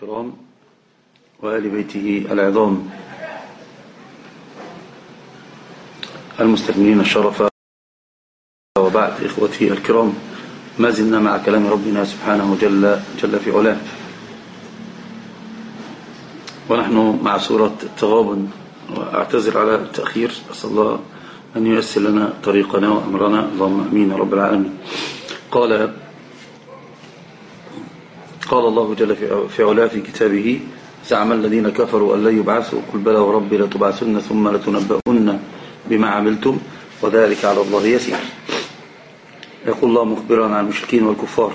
الكرام وآل بيته العظام. المستثمرين الشرف. وبعد إخوتي الكرام ما زلنا مع كلام ربنا سبحانه جل, جل في علاه. ونحن مع سورة التغابن. وأعتذر على التأخير. أسأل الله أن ييسر لنا طريقنا وأمرنا. اللهم أمين رب العالمين. قال قال الله جل في علاه في كتابه زعم الذين كفروا أن لا يبعثوا قل بلى وربي لتبعثن ثم لتنبؤن بما عملتم وذلك على الله يسير. يقول الله مخبرا عن المشركين والكفار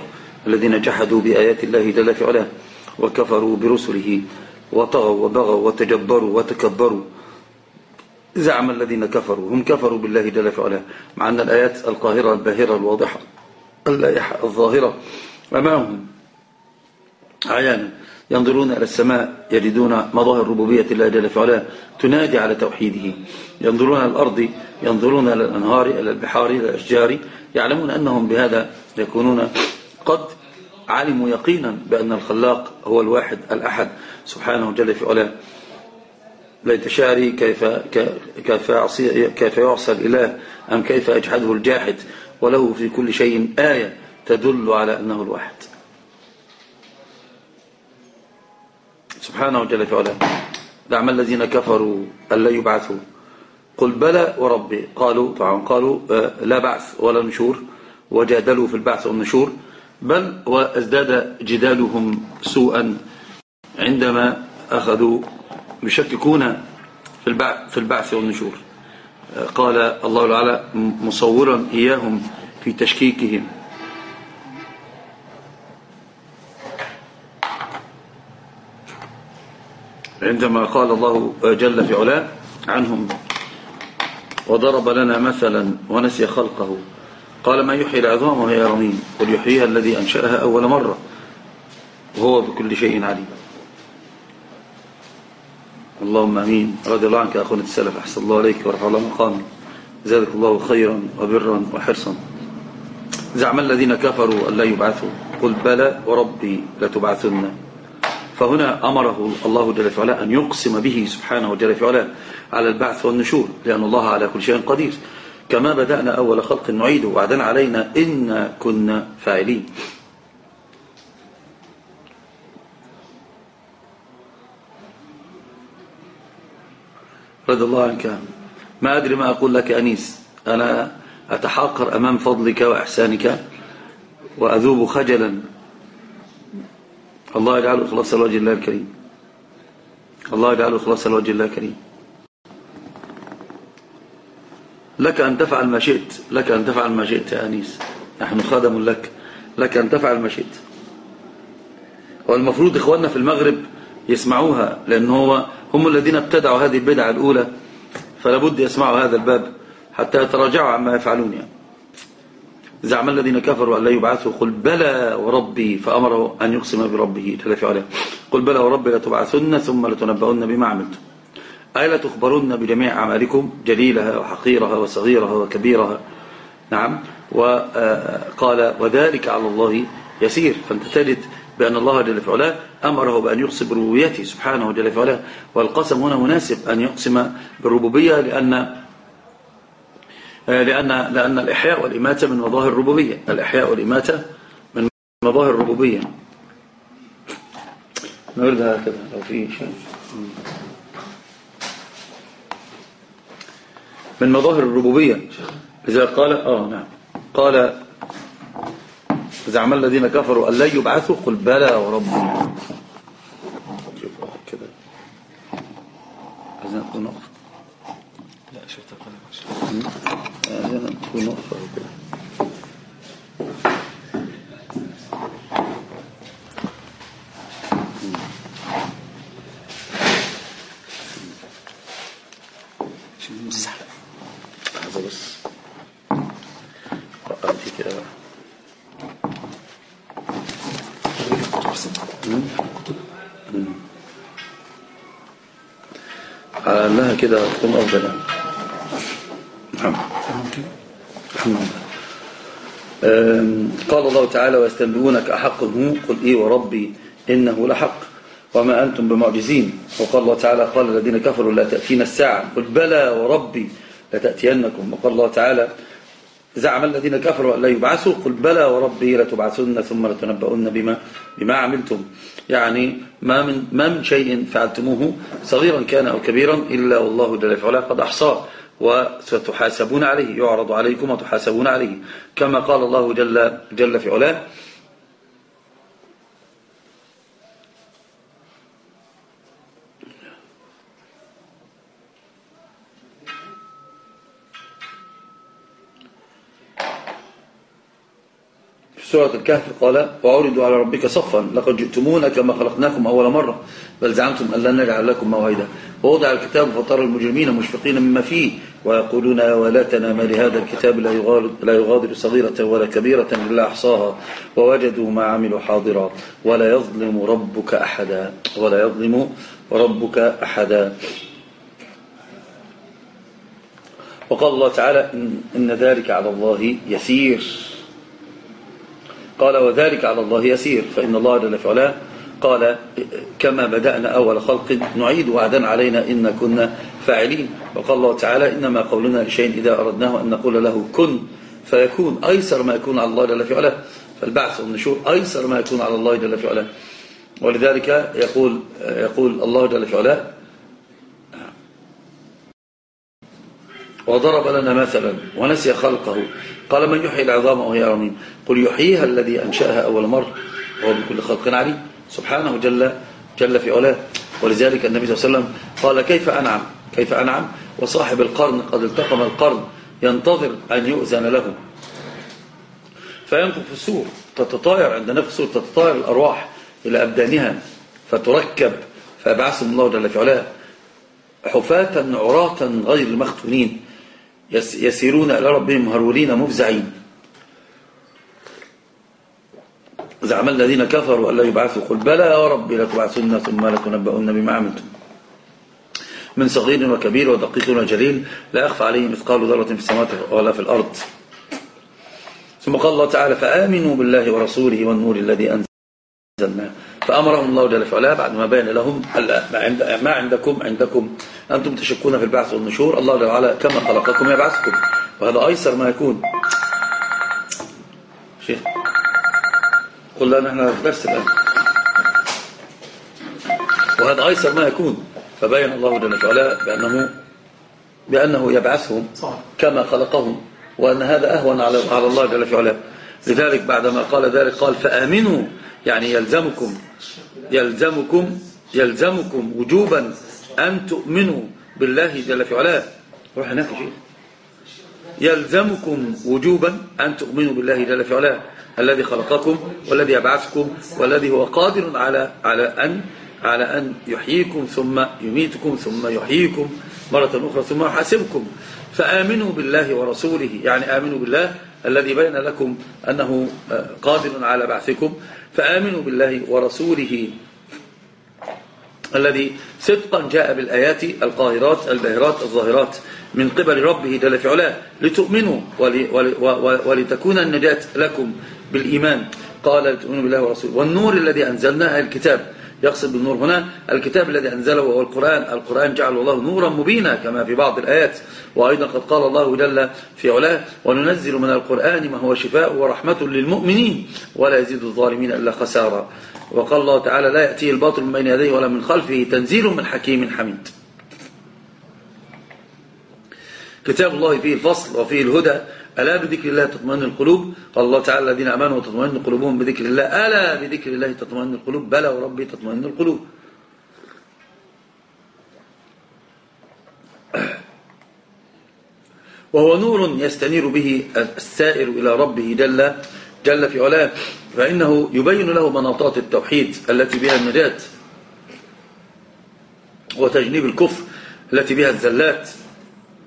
الذين جحدوا بآيات الله جل في علاه وكفروا برسله وطغوا وبغوا وتجبروا وتكبروا. زعم الذين كفروا هم كفروا بالله جل في علاه مع أن الآيات القاهرة الباهرة الواضحة اللائحة الظاهرة. أمامهم عيانا ينظرون إلى السماء يجدون مظاهر ربوبية الله جل في علاه تنادي على توحيده. ينظرون إلى الأرض ينظرون إلى الأنهار إلى البحار إلى الأشجار يعلمون أنهم بهذا يكونون. قد علموا يقينا بأن الخلاق هو الواحد الأحد سبحانه جل في علاه. ليت شعري كيف, كيف, كيف يعصى الإله أم كيف يجحده الجاحد وله في كل شيء آية تدل على أنه الواحد. سبحانه جل في علاه. دعم الذين كفروا ألا يبعثوا. قل بلى وربي قالوا. طبعا. قالوا آه، لا بعث ولا نشور. وجادلوا في البعث والنشور. بل وازداد جدالهم سوءا عندما أخذوا يشككون في البعث, في البعث والنشور. آه، قال الله تعالى مصورا إياهم في تشكيكهم. عندما قال الله جل في علاه عنهم وضرب لنا مثلا ونسي خلقه قال ما يحيي العظام وهي رميم قل يحييها الذي أنشأها أول مرة وهو بكل شيء عليم. اللهم أمين. رضي الله عنك أخونا السلف أحسن الله عليك ورفع الله مقامي زادك الله خيرا وبرا وحرصا. زعم الذين كفروا أن لا يبعثوا قل بلى وربي لتبعثن. فهنا أمره الله جل في أن يقسم به سبحانه جل في على البعث والنشور لأن الله على كل شيء قدير. كما بدأنا أول خلق نعيده وعدنا علينا إن كنا فاعلين. رضي الله عنك. ما أدري ما أقول لك أنيس. أنا أتحاقر أمام فضلك وإحسانك وأذوب خجلا. الله يجعله إخلاص الوجه الله الكريم. الله يجعله إخلاص الوجه الله الكريم. لك أن تفعل ما شئت لك أن تفعل ما شئت يا أنيس. نحن خادم لك. لك أن تفعل ما شئت. والمفروض إخواننا في المغرب يسمعوها لأن هو هم الذين ابتدعوا هذه البدعة الأولى فلا بد يسمعوا هذا الباب حتى يتراجعوا عما يفعلون يعني. زعم الذين كفروا أن لا يبعثوا قل بلى وربي فأمره أن يقسم بربه. جل في عليه قل بلى وربي لتبعثن ثم لتنبؤن بما عملتم. أي لا تخبرن بجميع أعمالكم جليلها وحقيرها وصغيرها وكبيرها. نعم. وقال وذلك على الله يسير. فانت تجد بأن الله جل في علاه أمره بأن يقسم بربوبيته. سبحانه جل في علاه. والقسم هنا مناسب أن يقسم بالربوبية لأن آه، لأن, لأن الإحياء والإماتة من مظاهر الربوبية. الإحياء والإماتة من مظاهر الربوبية. نرد هكذا لو في شيء. من مظاهر الربوبية. إذا قال آه نعم. قال زعم الذين كفروا أن لا يبعثوا قل بلى وربنا شوف كده عايزين نقول نقطة لا شفت قلب تكون نقطة وكده كده تكون أفضل يعني. قال الله تعالى ويستنبئونك هو قل إيه وربي إنه لحق. وما أنتم بمعجزين. وقال الله تعالى قال الذين كفروا لا تأتينا الساعة. قل بلى وربي لتأتينكم. وقال الله تعالى زعم الذين كفروا لا يبعثوا. قل بلى وربي لتبعثن ثم لتنبؤن بما بما عملتم. يعني ما من ما من شيء فعلتموه صغيرا كان أو كبيرا إلا والله جل في علاه قد أحصاه. وستحاسبون عليه يعرض عليكم وتحاسبون عليه. كما قال الله جل, جل في علاه سورة الكهف قال وعرضوا على ربك صفا لقد جئتمونا كما خلقناكم أول مرة بل زعمتم أن لن نجعل لكم موعدا. ووضع الكتاب فطر المجرمين مشفقين مما فيه ويقولون يا ولاتنا ما لهذا الكتاب لا يغادر, لا يغادر صغيرة ولا كبيرة إلا أحصاها ووجدوا ما عملوا حاضرا ولا يظلم ربك أحدا ولا يظلم ربك أحدا. وقال الله تعالى إن, إن ذلك على الله يسير. قال وذلك على الله يسير فإن الله جل في علاه قال كما بدأنا أول خلق نعيد وعدا علينا إن كنا فاعلين. وقال الله تعالى إنما قولنا لشيء إذا أردناه أن نقول له كن فيكون أيسر ما يكون على الله جل في علاه. فالبعث والنشور أيسر ما يكون على الله جل في علاه. ولذلك يقول يقول الله جل في علاه وضرب لنا مثلا ونسي خلقه. قال من يحيي العظام وهي رميم. قل يحييها الذي أنشأها أول مرة وهو بكل خلق عليم سبحانه جل جل في علاه. ولذلك النبي صلى الله عليه وسلم قال كيف أنعم؟ كيف أنعم؟ وصاحب القرن قد التقم القرن ينتظر أن يؤذن له. فينفخ في السور تتطاير عند السور تتطاير الأرواح إلى أبدانها فتركب فيبعثهم الله جل في علاه. حفاة عراة غير مختونين يسيرون إلى ربهم هرولين مفزعين. زعم الذين كفروا أن لا يبعثوا. قل بلى يا رب لتبعثن ثم لتنبؤن بما عملتم. من صغير وكبير ودقيق وجليل لا يخفى عليه مثقال ذرة في السماوات ولا في الأرض. ثم قال الله تعالى فآمنوا بالله ورسوله والنور الذي أنزلناه فأمرهم الله جل وعلا بعد ما بين لهم ما عندكم عندكم أنتم تشكون في البعث والنشور؟ الله جل وعلا كما خلقكم يبعثكم. وهذا أيسر ما يكون. شيخ. قل لنا نحن في درس الآن. وهذا أيسر ما يكون. فبين الله جل وعلا بأنه بأنه يبعثهم كما خلقهم وأن هذا أهون على على الله جل وعلا. لذلك بعدما قال ذلك قال فآمنوا. يعني يلزمكم يلزمكم يلزمكم وجوبا أن تؤمنوا بالله جل في علاه روح هناك شيء يلزمكم وجوبا أن تؤمنوا بالله جل في علاه الذي خلقكم والذي يبعثكم والذي هو قادر على على أن على أن يحييكم ثم يميتكم ثم يحييكم مرة أخرى ثم يحاسبكم. فآمنوا بالله ورسوله يعني آمنوا بالله الذي بين لكم أنه قادر على بعثكم. فآمنوا بالله ورسوله الذي صدقا جاء بالآيات القاهرات الباهرات الظاهرات من قبل ربه جل في علاه. لتؤمنوا ولتكون النجاة لكم. بالإيمان. قال لتؤمنوا بالله ورسوله. والنور الذي أنزلناه الكتاب. يقصد بالنور هنا الكتاب الذي أنزله وهو القرآن. القرآن جعل الله نورا مبينا كما في بعض الآيات. وأيضا قد قال الله جل في علاه وننزل من القرآن ما هو شفاء ورحمة للمؤمنين ولا يزيد الظالمين إلا خسارا وقال الله تعالى لا يأتيه الباطل من بين يديه ولا من خلفه تنزيل من حكيم حميد. كتاب الله فيه الفصل وفيه الهدى. ألا بذكر الله تطمئن القلوب؟ قال الله تعالى الذين أمنوا وتطمئن قلوبهم بذكر الله. ألا بذكر الله تطمئن القلوب؟ بلى وربي تطمئن القلوب. وهو نور يستنير به السائر إلى ربه جل جل في علاه. فإنه يبين له مناطات التوحيد التي بها النجاة وتجنيب الكفر التي بها الزلات.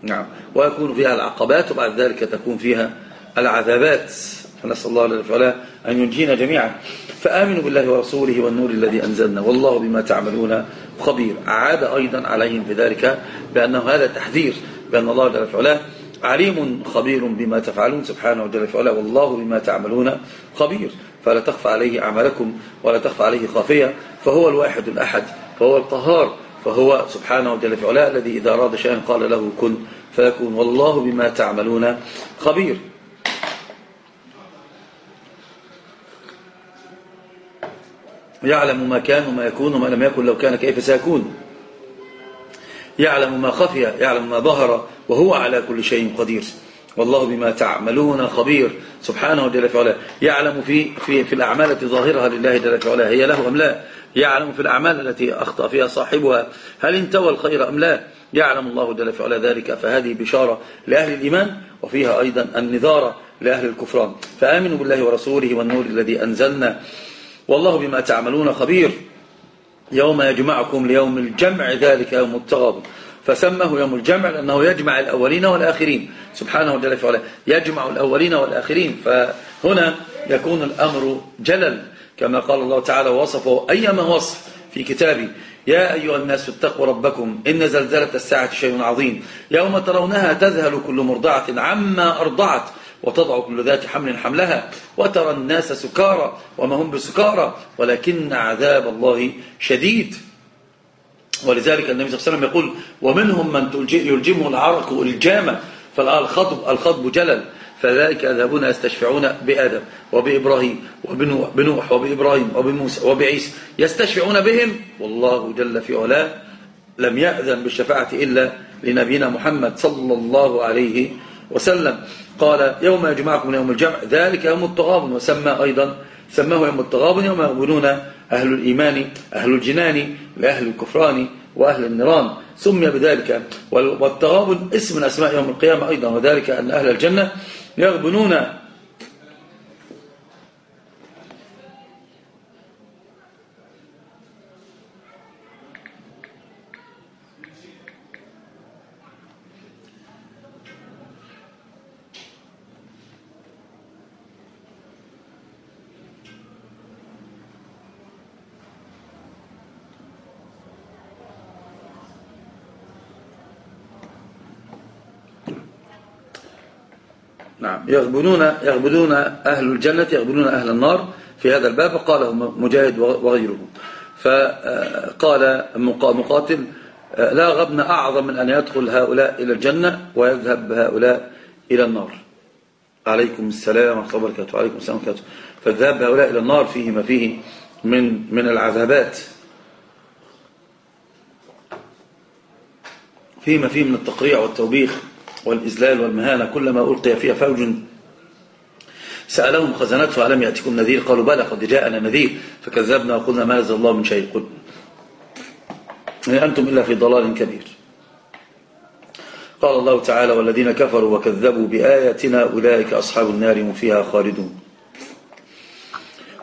نعم. ويكون فيها العقبات وبعد ذلك تكون فيها العذابات. فنسأل الله لله أن ينجينا جميعا. فآمنوا بالله ورسوله والنور الذي أنزلنا والله بما تعملون خبير. عاد أيضا عليهم بذلك بأنه هذا تحذير بأن الله جل وعلا عليم خبير بما تفعلون سبحانه وجل وعلا والله بما تعملون خبير. فلا تخفى عليه أعمالكم ولا تخفى عليه خافية فهو الواحد الأحد فهو القهار فهو سبحانه وتعالى في الذي إذا أراد شيئا قال له كن فيكون والله بما تعملون خبير. يعلم ما كان وما يكون وما لم يكن لو كان كيف سيكون. يعلم ما خفي يعلم ما ظهر وهو على كل شيء قدير. والله بما تعملون خبير. سبحانه علاه. يعلم في في في الأعمال التي ظاهرها لله جل في علاه. هي له أم لا؟ يعلم في الأعمال التي أخطأ فيها صاحبها. هل انتوى الخير أم لا؟ يعلم الله جل في علاه ذلك. فهذه بشارة لأهل الإيمان وفيها أيضا النذاره لأهل الكفران. فآمنوا بالله ورسوله والنور الذي أنزلنا. والله بما تعملون خبير. يوم يجمعكم ليوم الجمع ذلك يوم التغابن فسمه يوم الجمع لأنه يجمع الأولين والآخرين. سبحانه وتعالى فعلا يجمع الأولين والآخرين. فهنا يكون الأمر جلل. كما قال الله تعالى وصفه أيما وصف في كتابه يا أيها الناس اتقوا ربكم إن زلزلة الساعة شيء عظيم. يوم ترونها تذهل كل مرضعة عما أرضعت وتضع كل ذات حمل حملها وترى الناس سكارى وما هم بسكارى ولكن عذاب الله شديد. ولذلك النبي صلى الله عليه وسلم يقول ومنهم من يلجمه العرق الجامة. فالخطب الخطب جلل. فذلك يذهبون يستشفعون بآدم وبإبراهيم وبنوح وبإبراهيم وبموسى وبعيسى. يستشفعون بهم؟ والله جل في علاه لم يأذن بالشفاعة إلا لنبينا محمد صلى الله عليه وسلم. قال يوم يجمعكم يوم الجمع ذلك يوم التغابن وسمى أيضا سماه يوم التغابن يوم يغبنون أهل الإيمان أهل الجنان لأهل الكفران وأهل النيران. سمي بذلك. والتغابن اسم من أسماء يوم القيامة أيضا وذلك أن أهل الجنة يغبنون نعم. يغبنون يغبنون أهل الجنة يغبنون أهل النار في هذا الباب قاله مجاهد وغيره فقال مقاتل لا غبن أعظم من أن يدخل هؤلاء إلى الجنة ويذهب هؤلاء إلى النار. عليكم السلام ورحمة الله وبركاته. عليكم السلام وبركاته. فالذهاب هؤلاء إلى النار فيه ما فيه من من العذابات. فيه ما فيه من التقريع والتوبيخ. والإذلال والمهانة كلما ألقي فيها فوج سألهم خزنته ألم يأتكم نذير؟ قالوا بلى قد جاءنا نذير. فكذبنا وقلنا ما نزل الله من شيء. قل أنتم إلا في ضلال كبير. قال الله تعالى والذين كفروا وكذبوا بآياتنا أولئك أصحاب النار هم فيها خالدون.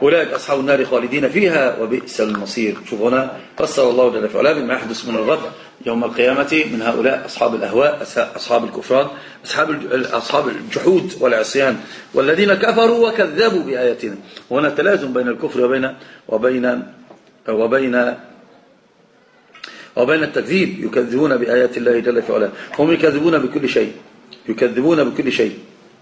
أولئك أصحاب النار خالدين فيها وبئس المصير. شوف هنا فسر الله جل في علاه بما يحدث من الغد يوم القيامة من هؤلاء أصحاب الأهواء أصحاب الكفران أصحاب أصحاب الجحود والعصيان والذين كفروا وكذبوا بآياتنا. وهنا تلازم بين الكفر وبين وبين وبين وبين التكذيب. يكذبون بآيات الله جل في علاه. هم يكذبون بكل شيء. يكذبون بكل شيء.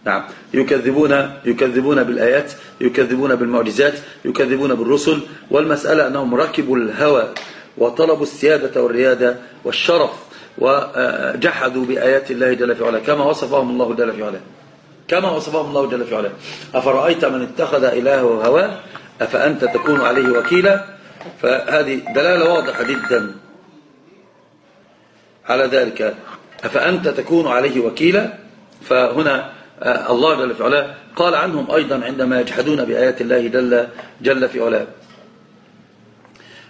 نعم. يكذبون يكذبون بالآيات يكذبون بالمعجزات يكذبون بالرسل والمسألة أنهم ركبوا الهوى وطلبوا السيادة والريادة والشرف وجحدوا بآيات الله جل في علاه. كما وصفهم الله جل في علاه. كما وصفهم الله جل في علاه. أفرأيت من اتخذ إلهه هواه أفأنت تكون عليه وكيلا؟ فهذه دلالة واضحة جدا على ذلك. أفأنت تكون عليه وكيلا؟ فهنا الله جل في علاه قال عنهم أيضا عندما يجحدون بآيات الله جل, جل في علاه.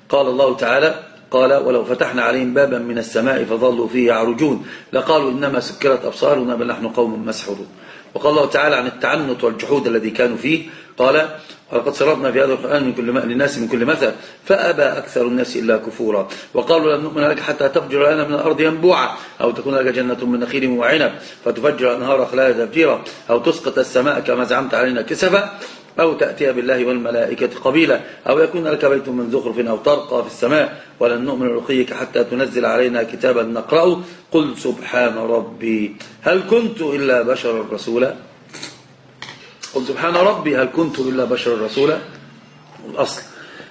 قال الله تعالى قال ولو فتحنا عليهم بابا من السماء فظلوا فيه يعرجون لقالوا إنما سكرت أبصارنا بل نحن قوم مسحورون. وقال الله تعالى عن التعنت والجحود الذي كانوا فيه قال ولقد صرفنا في هذا القرآن من كل للناس من كل مثل فأبى أكثر الناس إلا كفورا. وقالوا لن نؤمن لك حتى تفجر لنا من الأرض ينبوعا أو تكون لك جنة من نخيل وعنب فتفجر أنهار خلالها تفجيرا أو تسقط السماء كما زعمت علينا كسفا أو تأتي بالله والملائكة قبيلا أو يكون لك بيت من زخرف أو ترقى في السماء ولن نؤمن لرقيك حتى تنزل علينا كتابا نقرأه. قل سبحان ربي هل كنت إلا بشرا رسولا؟ قل سبحان ربي هل كنت إلا بشر رسولا؟ الأصل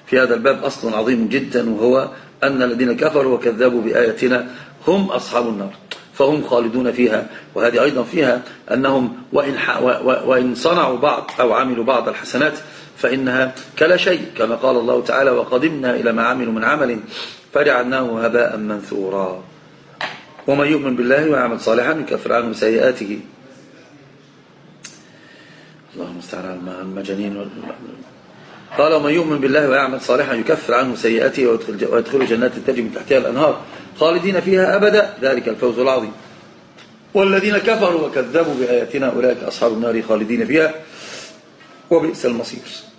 في هذا الباب أصل عظيم جدا وهو أن الذين كفروا وكذبوا بآياتنا هم أصحاب النار فهم خالدون فيها. وهذه أيضا فيها أنهم وإن, وإن صنعوا بعض أو عملوا بعض الحسنات فإنها كلا شيء كما قال الله تعالى وقدمنا إلى ما عملوا من عمل فجعلناه هباء منثورا. ومن يؤمن بالله ويعمل صالحا يكفر عنه سيئاته. اللهم استعان المجانين قال ومن يؤمن بالله ويعمل صالحا يكفر عنه سيئاته ويدخل جنات تجري من تحتها الأنهار خالدين فيها أبدا ذلك الفوز العظيم. والذين كفروا وكذبوا بآياتنا أولئك أصحاب النار خالدين فيها وبئس المصير.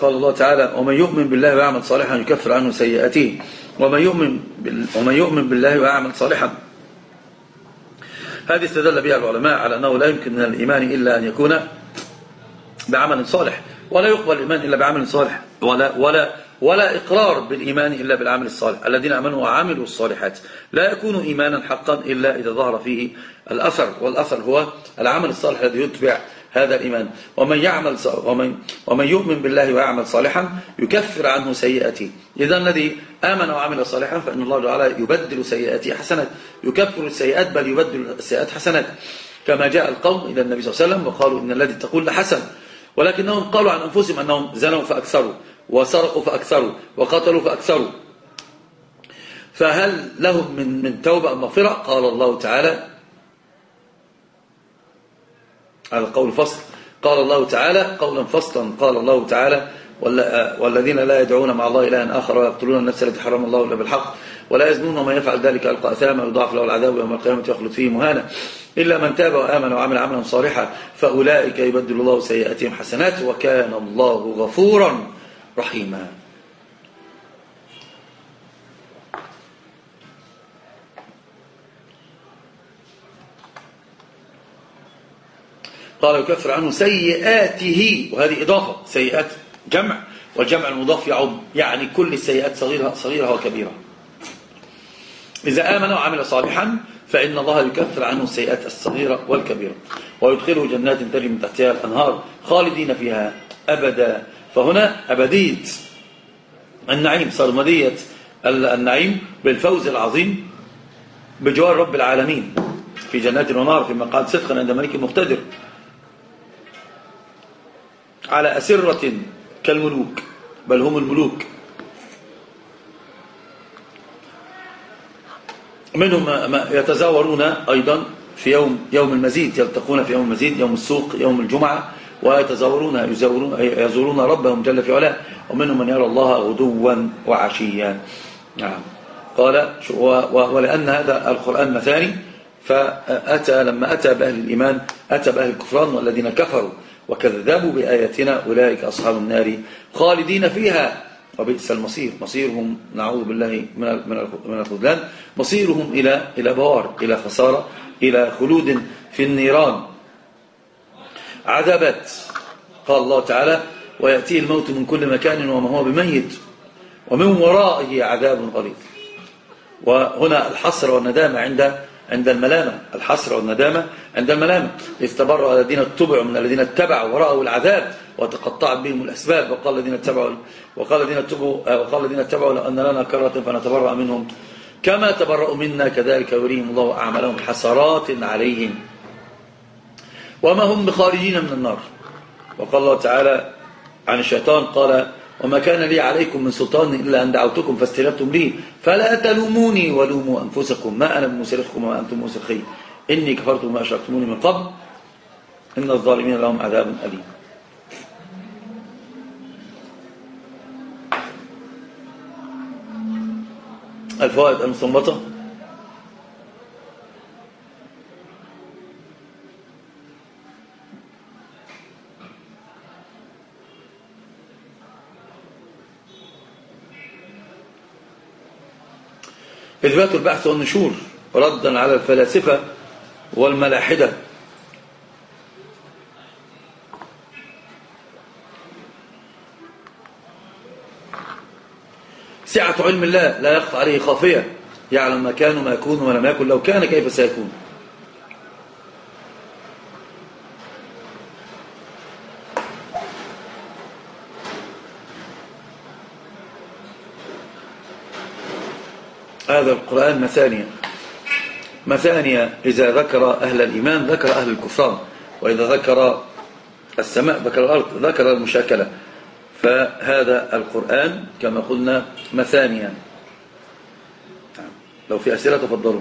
قال الله تعالى ومن يؤمن بالله ويعمل صالحا يكفر عنه سيئاته ومن يؤمن, ومن يؤمن بالله ويعمل صالحا. هذه استدل بها العلماء على أنه لا يمكن من الإيمان إلا أن يكون بعمل صالح ولا يقبل الإيمان إلا بعمل صالح ولا, ولا, ولا إقرار بالإيمان إلا بالعمل الصالح. الذين أمنوا وعملوا الصالحات. لا يكون إيمانا حقا إلا إذا ظهر فيه الأثر والأثر هو العمل الصالح الذي يتبع هذا الإيمان. ومن يعمل ومن, ومن يؤمن بالله ويعمل صالحا يكفر عنه سيئاته إذا الذي آمن وعمل صالحا فإن الله تعالى يبدل سيئاته حسنات. يكفر السيئات بل يبدل السيئات حسنات. كما جاء القوم إلى النبي صلى الله عليه وسلم وقالوا إن الذي تقول لحسن. ولكنهم قالوا عن أنفسهم أنهم زنوا فأكثروا وسرقوا فأكثروا وقتلوا فأكثروا. فهل لهم من من توبة أو مغفرة؟ قال الله تعالى هذا قول فصل. قال الله تعالى قولا فصلا قال الله تعالى والذين لا يدعون مع الله إلها آخر ويقتلون النفس التي حرم الله إلا بالحق ولا يزنون ومن يفعل ذلك ألقى أثاما يضاعف له العذاب يوم القيامة يخلد فيه مهانا إلا من تاب وآمن وعمل عملا صالحا فأولئك يبدل الله سيئاتهم حسنات وكان الله غفورا رحيما. قال يكفر عنه سيئاته وهذه إضافة سيئات جمع والجمع المضاف يعم يعني كل السيئات صغيرة, صغيرة وكبيرة. إذا آمن وعمل صالحا فإن الله يكفر عنه السيئات الصغيرة والكبيرة ويدخله جنات تجري من تحتها الأنهار خالدين فيها أبدا. فهنا أبدية النعيم سرمدية النعيم بالفوز العظيم بجوار رب العالمين في جنات ونار في مقعد صدق عند ملك مقتدر. على أسرة كالملوك بل هم الملوك. منهم يتزاورون أيضا في يوم يوم المزيد يلتقون في يوم المزيد يوم السوق يوم الجمعة ويتزاورون يزورون, يزورون ربهم جل في علاه. ومنهم من يرى الله غدوا وعشيا. نعم. قال ولأن هذا القرآن مثاني فأتى لما أتى بأهل الإيمان أتى بأهل الكفران والذين كفروا. وكذبوا بآياتنا أولئك أصحاب النار خالدين فيها. وبئس المصير. مصيرهم نعوذ بالله من الخذلان. مصيرهم إلى إلى بوار إلى خسارة إلى خلود في النيران. عذابات. قال الله تعالى ويأتيه الموت من كل مكان وما هو بميت. ومن ورائه عذاب غليظ. وهنا الحسرة والندامة عند عند الملامة الحسرة والندامة عند الملامة. إذ تبرأ الذين اتبعوا من الذين اتبعوا ورأوا العذاب وتقطعت بهم الأسباب. وقال الذين اتبعوا وقال الذين اتبعوا وقال الذين اتبعوا لو أن لنا كرة فنتبرأ منهم. كما تبرأوا منا كذلك يريهم الله أعمالهم حسرات عليهم. وما هم بخارجين من النار. وقال الله تعالى عن الشيطان قال وما كان لي عليكم من سلطان إلا أن دعوتكم فاستجبتم لي. فلا تلوموني ولوموا أنفسكم. ما أنا بمسرخكم وما أنتم مسرخي إني كفرت ما أشركتموني من قبل. إن الظالمين لهم عذاب أليم. الفوائد المستنبطة إثبات البحث والنشور ردا على الفلاسفة والملاحدة. سعة علم الله لا يخفى عليه خافية يعلم ما كان وما يكون ولم يكن لو كان كيف سيكون. هذا القرآن مثانية. مثانية إذا ذكر أهل الإيمان ذكر أهل الكفران وإذا ذكر السماء ذكر الأرض ذكر المشاكلة. فهذا القرآن كما قلنا مثانيا لو في أسئلة تفضلوا.